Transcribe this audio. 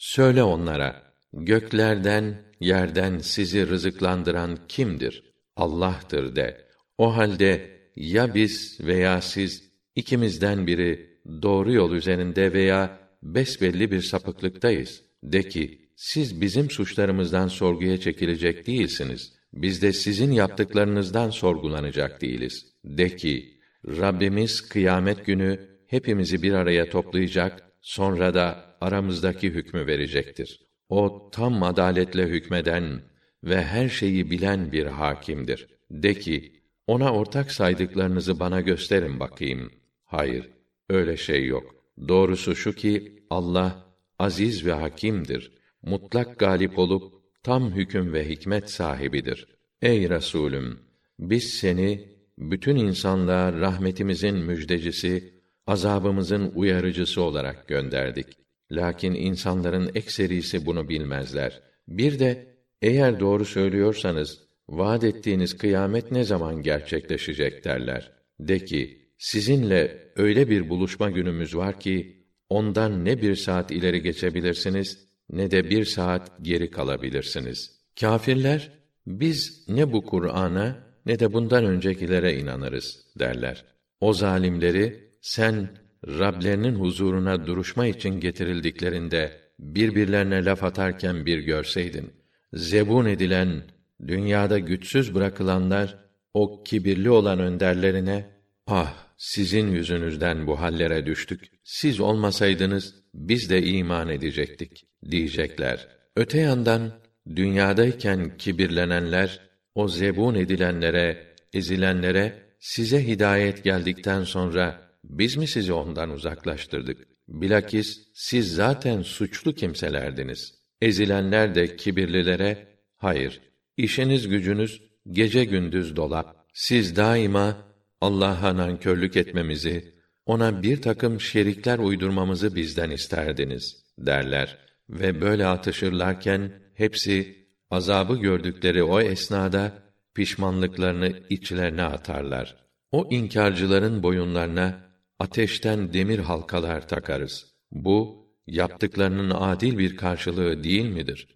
söyle onlara, göklerden, yerden sizi rızıklandıran kimdir? Allah'tır de. O halde ya biz veya siz ikimizden biri doğru yol üzerinde veya besbelli bir sapıklıktayız. De ki, siz bizim suçlarımızdan sorguya çekilecek değilsiniz. Biz de sizin yaptıklarınızdan sorgulanacak değiliz. De ki, Rabbimiz kıyamet günü hepimizi bir araya toplayacak, sonra da aramızdaki hükmü verecektir. O tam adaletle hükmeden ve her şeyi bilen bir hakimdir. De ki, ona ortak saydıklarınızı bana gösterin bakayım. Hayır, öyle şey yok. Doğrusu şu ki Allah aziz ve hakimdir. Mutlak galip olup tam hüküm ve hikmet sahibidir. Ey Resulüm, biz seni bütün insanlığa rahmetimizin müjdecisi, azabımızın uyarıcısı olarak gönderdik. Lakin insanların ekserisi bunu bilmezler. Bir de eğer doğru söylüyorsanız vaad ettiğiniz kıyamet ne zaman gerçekleşecek derler. De ki sizinle öyle bir buluşma günümüz var ki ondan ne bir saat ileri geçebilirsiniz ne de bir saat geri kalabilirsiniz. Kâfirler biz ne bu Kur'an'a ne de bundan öncekilere inanırız derler. O zalimleri sen Rablerinin huzuruna duruşma için getirildiklerinde birbirlerine laf atarken bir görseydin. Zebun edilen, dünyada güçsüz bırakılanlar o kibirli olan önderlerine ah sizin yüzünüzden bu hallere düştük. Siz olmasaydınız biz de iman edecektik diyecekler. Öte yandan dünyadayken kibirlenenler o zebun edilenlere, ezilenlere size hidayet geldikten sonra biz mi sizi ondan uzaklaştırdık? Bilakis siz zaten suçlu kimselerdiniz. Ezilenler de kibirlilere, hayır, işiniz gücünüz gece gündüz dolap. Siz daima Allah'a nankörlük etmemizi, ona bir takım şerikler uydurmamızı bizden isterdiniz derler ve böyle atışırlarken hepsi azabı gördükleri o esnada pişmanlıklarını içlerine atarlar. O inkarcıların boyunlarına ateşten demir halkalar takarız. Bu yaptıklarının adil bir karşılığı değil midir?